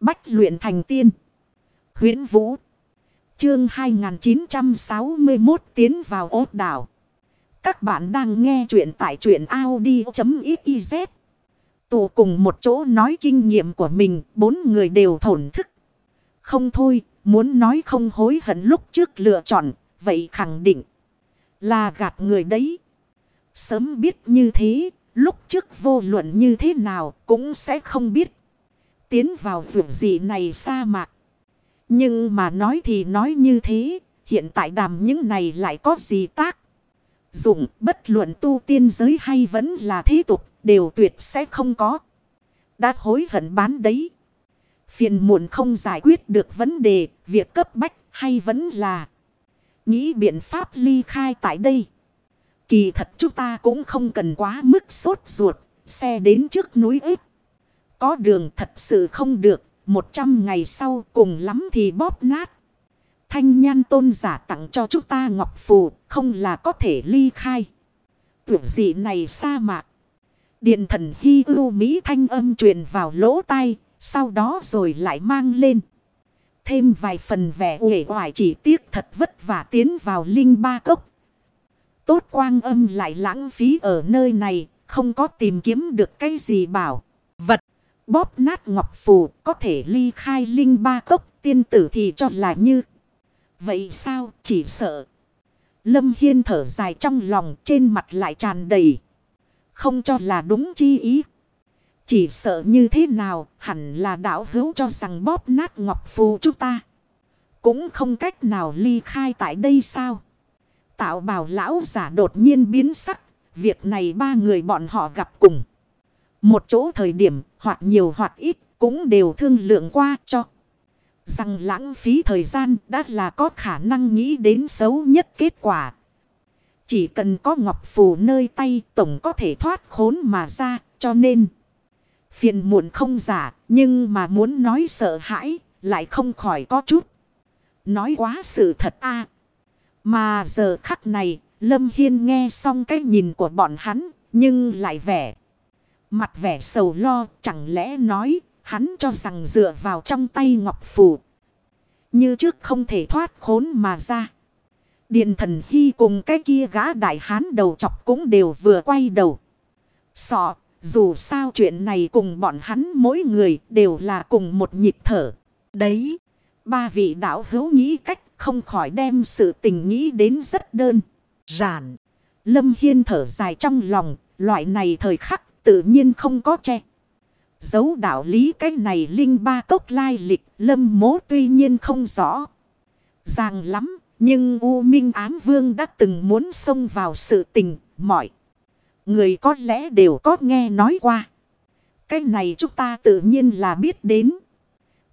Bách luyện thành tiên. huyễn Vũ. Chương 2961 tiến vào ốt đảo. Các bạn đang nghe truyện tại truyện Audi.xyz. Tụ cùng một chỗ nói kinh nghiệm của mình, bốn người đều thổn thức. Không thôi, muốn nói không hối hận lúc trước lựa chọn, vậy khẳng định là gạt người đấy. Sớm biết như thế, lúc trước vô luận như thế nào cũng sẽ không biết. Tiến vào vượt gì này sa mạc. Nhưng mà nói thì nói như thế, hiện tại đàm những này lại có gì tác. Dụng bất luận tu tiên giới hay vẫn là thế tục, đều tuyệt sẽ không có. Đã hối hận bán đấy. Phiền muộn không giải quyết được vấn đề, việc cấp bách hay vẫn là nghĩ biện pháp ly khai tại đây. Kỳ thật chúng ta cũng không cần quá mức sốt ruột, xe đến trước núi ếp. Có đường thật sự không được, một trăm ngày sau cùng lắm thì bóp nát. Thanh nhan tôn giả tặng cho chúng ta ngọc phù, không là có thể ly khai. Tưởng dị này sa mạc. Điện thần hy ưu Mỹ thanh âm truyền vào lỗ tai, sau đó rồi lại mang lên. Thêm vài phần vẻ uể oải chỉ tiếc thật vất vả tiến vào linh ba cốc. Tốt quang âm lại lãng phí ở nơi này, không có tìm kiếm được cái gì bảo. Bóp nát ngọc phù, có thể ly khai linh ba cốc, tiên tử thì cho là như. Vậy sao, chỉ sợ. Lâm Hiên thở dài trong lòng, trên mặt lại tràn đầy. Không cho là đúng chi ý. Chỉ sợ như thế nào, hẳn là đạo hữu cho rằng bóp nát ngọc phù chúng ta. Cũng không cách nào ly khai tại đây sao? Tạo bảo lão giả đột nhiên biến sắc. Việc này ba người bọn họ gặp cùng. Một chỗ thời điểm hoặc nhiều hoặc ít cũng đều thương lượng qua cho. Rằng lãng phí thời gian đã là có khả năng nghĩ đến xấu nhất kết quả. Chỉ cần có ngọc phù nơi tay tổng có thể thoát khốn mà ra cho nên. Phiền muộn không giả nhưng mà muốn nói sợ hãi lại không khỏi có chút. Nói quá sự thật a mà giờ khắc này, Lâm Hiên nghe xong cái nhìn của bọn hắn, nhưng lại vẻ. Mặt vẻ sầu lo, chẳng lẽ nói, hắn cho rằng dựa vào trong tay Ngọc Phù. Như trước không thể thoát khốn mà ra. Điện thần hy cùng cái kia gã đại hán đầu chọc cũng đều vừa quay đầu. Sọ, dù sao chuyện này cùng bọn hắn mỗi người đều là cùng một nhịp thở. Đấy, ba vị đạo hữu nghĩ cách không khỏi đem sự tình nghĩ đến rất đơn. Giản. Lâm Hiên thở dài trong lòng. Loại này thời khắc tự nhiên không có che. Dấu đạo lý cái này linh ba cốc lai lịch. Lâm mố tuy nhiên không rõ. Ràng lắm. Nhưng U Minh Ám Vương đã từng muốn xông vào sự tình. Mọi. Người có lẽ đều có nghe nói qua. Cái này chúng ta tự nhiên là biết đến.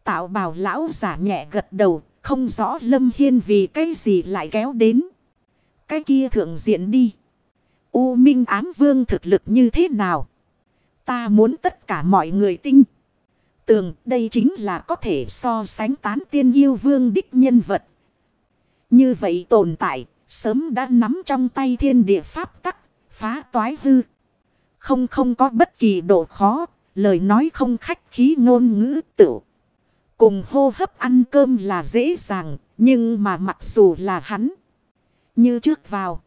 Tạo bào lão giả nhẹ gật đầu, không rõ Lâm Hiên vì cái gì lại kéo đến. Cái kia thượng diện đi. U Minh ám vương thực lực như thế nào? Ta muốn tất cả mọi người tinh. Tường đây chính là có thể so sánh tán tiên yêu vương đích nhân vật. Như vậy tồn tại, sớm đã nắm trong tay thiên địa pháp tắc, phá toái hư. Không không có bất kỳ độ khó, lời nói không khách khí ngôn ngữ tựu. Cùng hô hấp ăn cơm là dễ dàng, nhưng mà mặc dù là hắn. Như trước vào.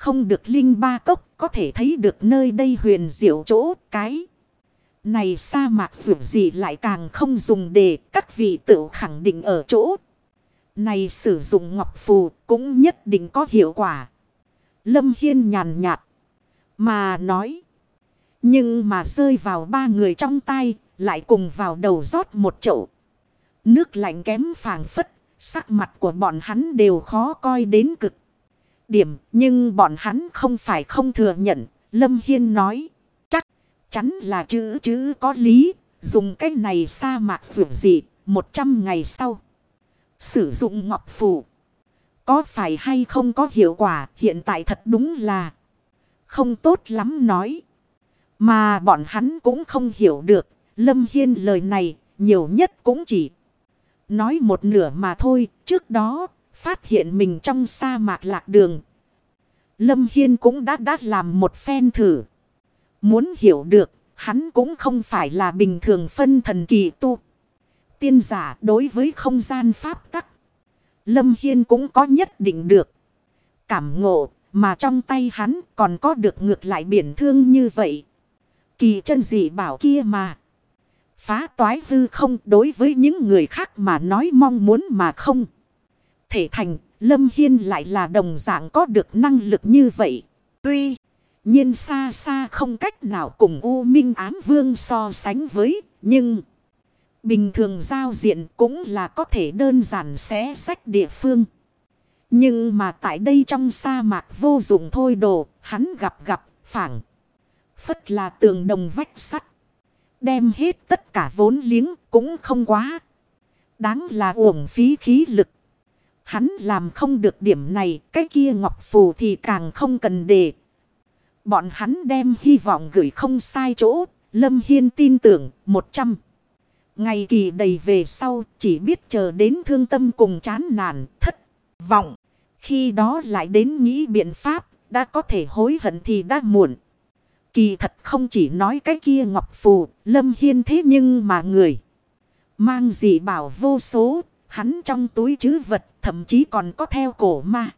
Không được linh ba cốc có thể thấy được nơi đây huyền diệu chỗ cái. Này sa mạc dù gì lại càng không dùng để các vị tự khẳng định ở chỗ. Này sử dụng ngọc phù cũng nhất định có hiệu quả. Lâm Hiên nhàn nhạt. Mà nói. Nhưng mà rơi vào ba người trong tay lại cùng vào đầu rót một chậu. Nước lạnh kém phàng phất, sắc mặt của bọn hắn đều khó coi đến cực. Điểm, nhưng bọn hắn không phải không thừa nhận, Lâm Hiên nói. Chắc chắn là chữ chữ có lý, dùng cái này sa mạc vượt dị, một trăm ngày sau. Sử dụng ngọc phù. Có phải hay không có hiệu quả, hiện tại thật đúng là không tốt lắm nói. Mà bọn hắn cũng không hiểu được, Lâm Hiên lời này nhiều nhất cũng chỉ Nói một nửa mà thôi, trước đó, phát hiện mình trong sa mạc lạc đường. Lâm Hiên cũng đã đã làm một phen thử. Muốn hiểu được, hắn cũng không phải là bình thường phân thần kỳ tu. tiên giả đối với không gian pháp tắc. Lâm Hiên cũng có nhất định được. Cảm ngộ mà trong tay hắn còn có được ngược lại biển thương như vậy. Kỳ chân dị bảo kia mà. Phá toái hư không đối với những người khác mà nói mong muốn mà không. Thể thành, Lâm Hiên lại là đồng dạng có được năng lực như vậy. Tuy nhiên xa xa không cách nào cùng U Minh Ám Vương so sánh với, nhưng... Bình thường giao diện cũng là có thể đơn giản xé sách địa phương. Nhưng mà tại đây trong sa mạc vô dụng thôi đồ, hắn gặp gặp, phẳng. Phất là tường đồng vách sắt. Đem hết tất cả vốn liếng cũng không quá. Đáng là uổng phí khí lực. Hắn làm không được điểm này, cái kia ngọc phù thì càng không cần để. Bọn hắn đem hy vọng gửi không sai chỗ, Lâm Hiên tin tưởng một trăm Ngày kỳ đầy về sau chỉ biết chờ đến thương tâm cùng chán nản, thất, vọng. Khi đó lại đến nghĩ biện pháp, đã có thể hối hận thì đã muộn. Kỳ thật không chỉ nói cái kia ngọc phù, lâm hiên thế nhưng mà người. Mang gì bảo vô số, hắn trong túi chứ vật, thậm chí còn có theo cổ ma.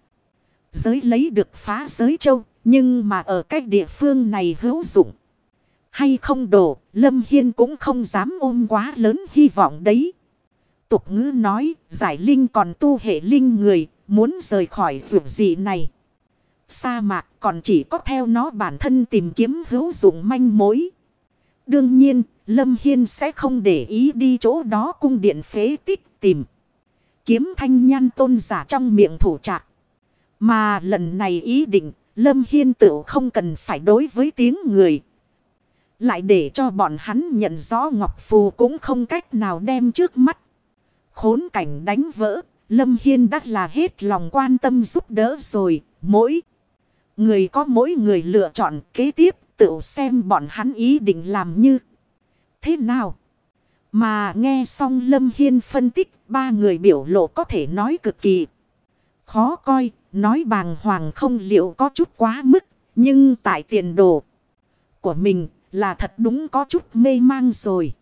Giới lấy được phá giới châu, nhưng mà ở cái địa phương này hữu dụng. Hay không đổ, lâm hiên cũng không dám ôm quá lớn hy vọng đấy. Tục ngữ nói, giải linh còn tu hệ linh người, muốn rời khỏi ruộng dị này. Sa mạc còn chỉ có theo nó bản thân tìm kiếm hữu dụng manh mối. Đương nhiên, Lâm Hiên sẽ không để ý đi chỗ đó cung điện phế tích tìm. Kiếm thanh nhan tôn giả trong miệng thủ trạc. Mà lần này ý định, Lâm Hiên tự không cần phải đối với tiếng người. Lại để cho bọn hắn nhận rõ Ngọc Phù cũng không cách nào đem trước mắt. Khốn cảnh đánh vỡ, Lâm Hiên đã là hết lòng quan tâm giúp đỡ rồi, mỗi người có mỗi người lựa chọn kế tiếp tự xem bọn hắn ý định làm như thế nào. Mà nghe xong Lâm Hiên phân tích ba người biểu lộ có thể nói cực kỳ khó coi, nói bàng hoàng không liệu có chút quá mức, nhưng tại tiền đồ của mình là thật đúng có chút mê mang rồi.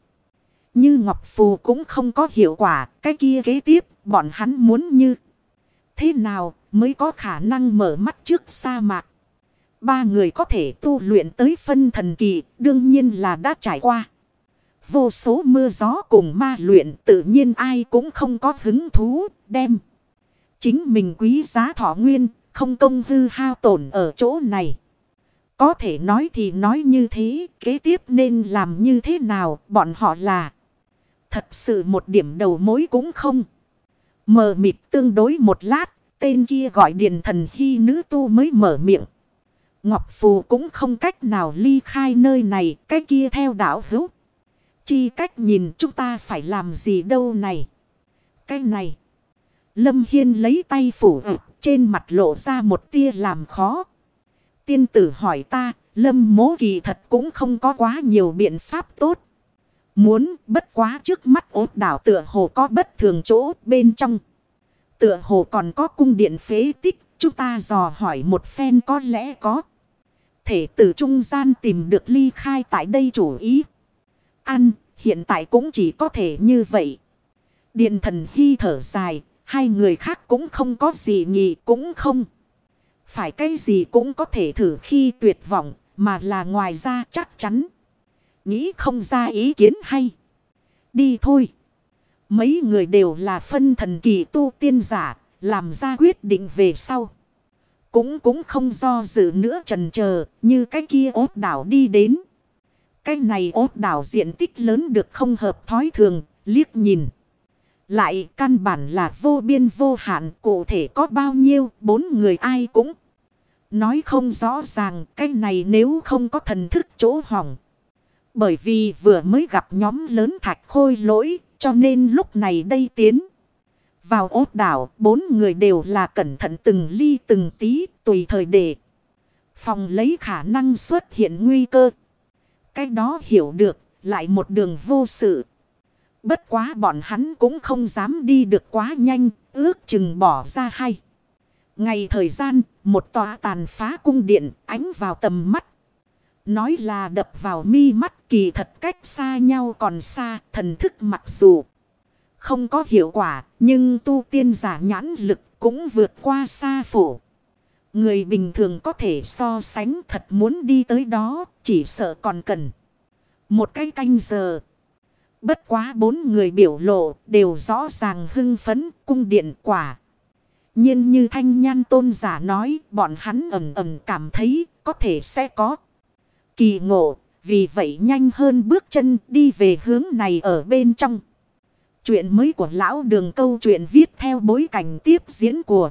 Như Ngọc Phù cũng không có hiệu quả, cái kia kế tiếp bọn hắn muốn như thế nào mới có khả năng mở mắt trước sa mạc. Ba người có thể tu luyện tới phân thần kỳ, đương nhiên là đã trải qua. Vô số mưa gió cùng ma luyện tự nhiên ai cũng không có hứng thú đem. Chính mình quý giá thọ nguyên, không công hư hao tổn ở chỗ này. Có thể nói thì nói như thế, kế tiếp nên làm như thế nào, bọn họ là. Thật sự một điểm đầu mối cũng không. Mờ mịt tương đối một lát, tên kia gọi điện thần khi nữ tu mới mở miệng. Ngọc Phù cũng không cách nào ly khai nơi này, cái kia theo đảo hữu. Chi cách nhìn chúng ta phải làm gì đâu này. Cái này. Lâm Hiên lấy tay phủ ực, trên mặt lộ ra một tia làm khó. Tiên tử hỏi ta, Lâm mố kỳ thật cũng không có quá nhiều biện pháp tốt. Muốn bất quá trước mắt ốt đảo tựa hồ có bất thường chỗ bên trong. Tựa hồ còn có cung điện phế tích, chúng ta dò hỏi một phen có lẽ có. Thể từ trung gian tìm được ly khai tại đây chủ ý. Ăn, hiện tại cũng chỉ có thể như vậy. Điện thần hy thở dài, hai người khác cũng không có gì nhị cũng không. Phải cái gì cũng có thể thử khi tuyệt vọng, mà là ngoài ra chắc chắn. Nghĩ không ra ý kiến hay. Đi thôi. Mấy người đều là phân thần kỳ tu tiên giả, làm ra quyết định về sau. Cũng cũng không do dự nữa trần chờ như cái kia ốt đảo đi đến. Cái này ốt đảo diện tích lớn được không hợp thói thường, liếc nhìn. Lại căn bản là vô biên vô hạn cụ thể có bao nhiêu bốn người ai cũng. Nói không rõ ràng cái này nếu không có thần thức chỗ hỏng. Bởi vì vừa mới gặp nhóm lớn thạch khôi lỗi cho nên lúc này đây tiến. Vào ốt đảo bốn người đều là cẩn thận từng ly từng tí tùy thời để. Phòng lấy khả năng xuất hiện nguy cơ. Cái đó hiểu được lại một đường vô sự. Bất quá bọn hắn cũng không dám đi được quá nhanh, ước chừng bỏ ra hay. Ngày thời gian, một tòa tàn phá cung điện ánh vào tầm mắt. Nói là đập vào mi mắt kỳ thật cách xa nhau còn xa, thần thức mặc dù không có hiệu quả, nhưng tu tiên giả nhãn lực cũng vượt qua xa phủ. Người bình thường có thể so sánh thật muốn đi tới đó, chỉ sợ còn cần. Một cái canh giờ. Bất quá bốn người biểu lộ đều rõ ràng hưng phấn cung điện quả. nhiên như thanh nhan tôn giả nói bọn hắn ẩm ẩm cảm thấy có thể sẽ có kỳ ngộ. Vì vậy nhanh hơn bước chân đi về hướng này ở bên trong. Chuyện mới của lão đường câu chuyện viết theo bối cảnh tiếp diễn của